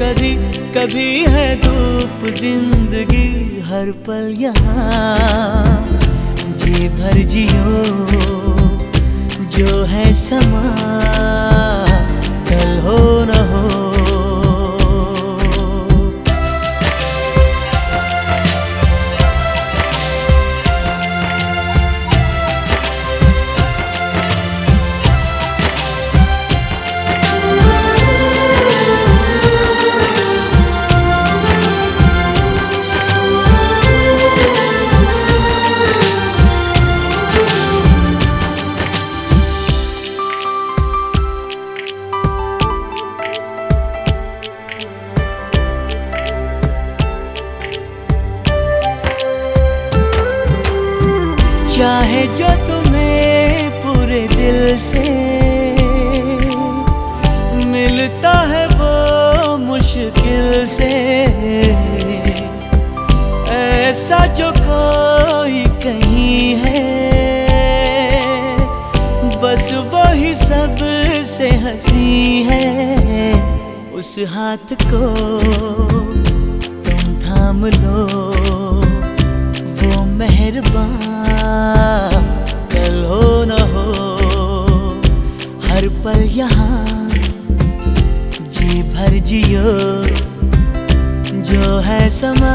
कभी कभी है धूप ज़िंदगी हर पल यहाँ। जी भर जो चाहे जो तुम्हें पूरे दिल से। मिलता है वो मुश्किल से। ऐसा जो कोई कहीं है। बस वो ही सबसे हँसी है उस हाथ को। यहाँ जी भर जियो जो है समा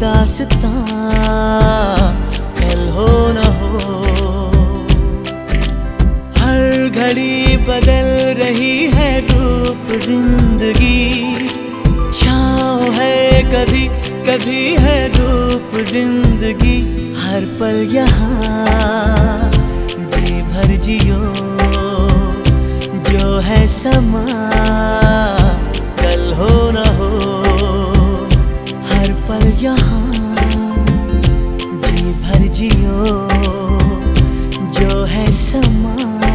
दासता, कल हो न हो। हर घड़ी बदल रही है रूप ज़िंदगी। छाव है कभी कभी है धूप ज़िंदगी। हर पल यहाँ, जी भर जियो, जो है समा। जो है समा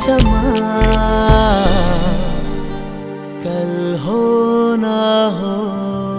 समा। कल हो ना हो।